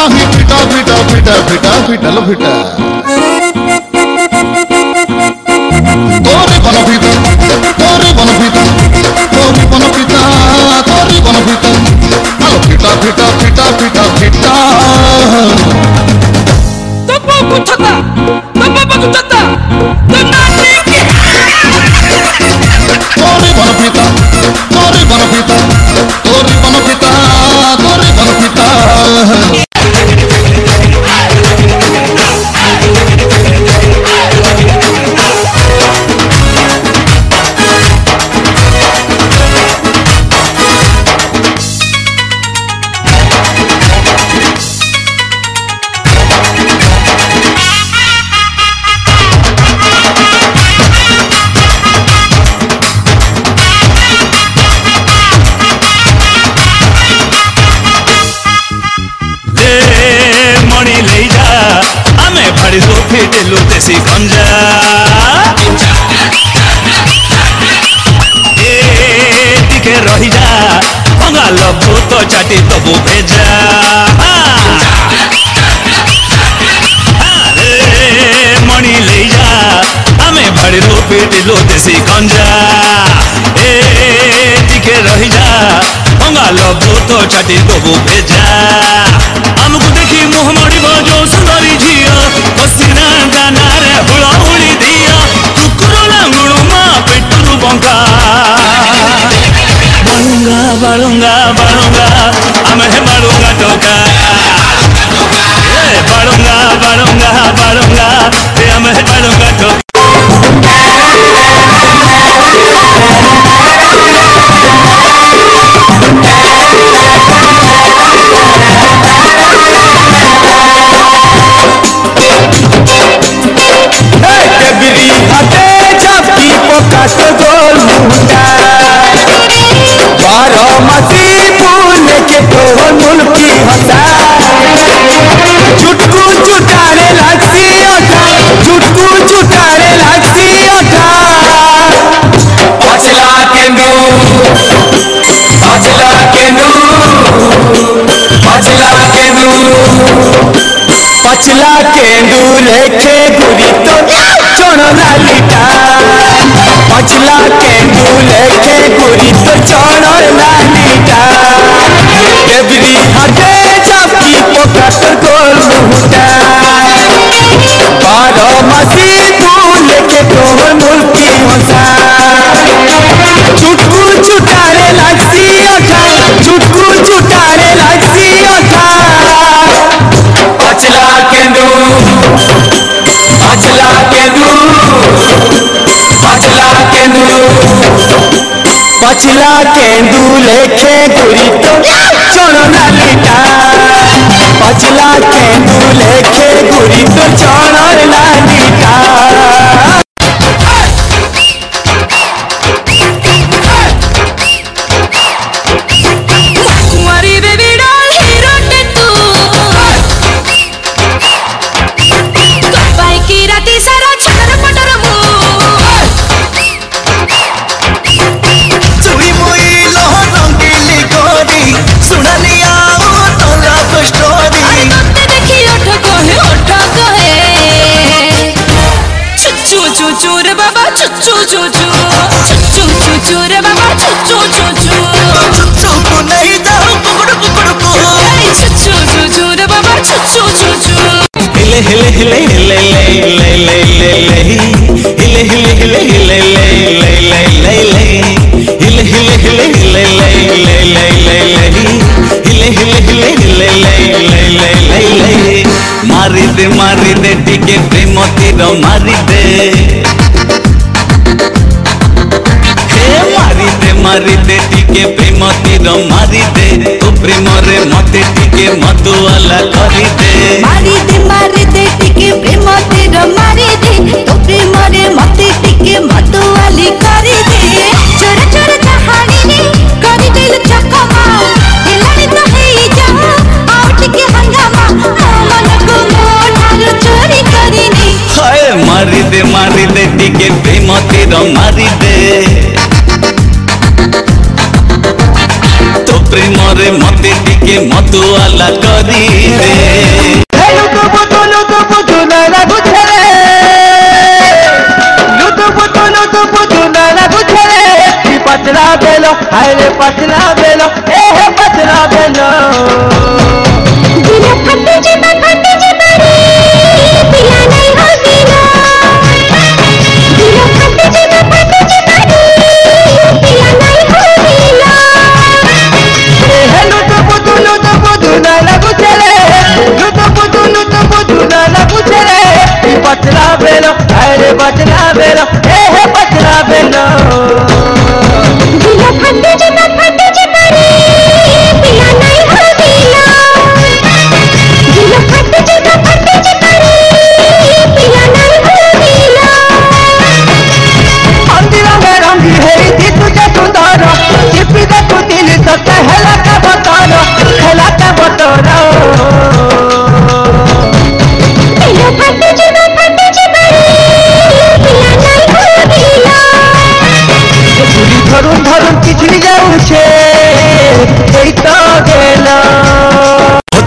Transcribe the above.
ନାହିଁ ଫିଟା ଫିଟା ଫିଟା ଫିଟା ଫିଟାଲ ଫିଟା पिटा पिटा पिटा तो देसी गंजा ए, टिके रही जा। भंगाल भूत तो चाटी दबू भेजा। मणि ले जा। हमें बड़ी रू पीटी लो देसी गंजा। ए, टिके रही जा। भंगाल भूत चाटी दबू भेजा। ಹುಳ ಉಳಿದೀಯ ತುಕುರುಳ ಉಳುಮ ಬಿಟ್ಟರು ಬೊಂಕ ಬಳುಂಗ ಬಳುಂಗ ಬಳುಂಗ ಆಮೇಲೆ ಬಳುಂಗ ಟೋಕ केंदुलखे गुरी तो चण लालिटा पचला केंदुलखे गुरी तो चण लालिटा पछिला केंदूले खेदुरी तो चोनो नालिटा पछिला केंदूले खेदुरी तो चोनो नालिटा बाबा चुच्चू चुचू चुच्चू चुचू रे बाबा चुच्चू चुचू চুপু নেই যাও কুকুড় কুকুড় কু ए चुच्चू चुचू रे बाबा चुच्चू चुचू हिले हिले हिले हिले हिले हिले हिले हिले हिले हिले हिले हिले हिले हिले हिले हिले हिले हिले हिले हिले मारी दे टीके प्रेम तीर मारी दे तो प्रेम প্রেমরে মতে টিকে মতুয়ালা করি দে पचला बेलो हाय रे बेलो ए बेलो Better.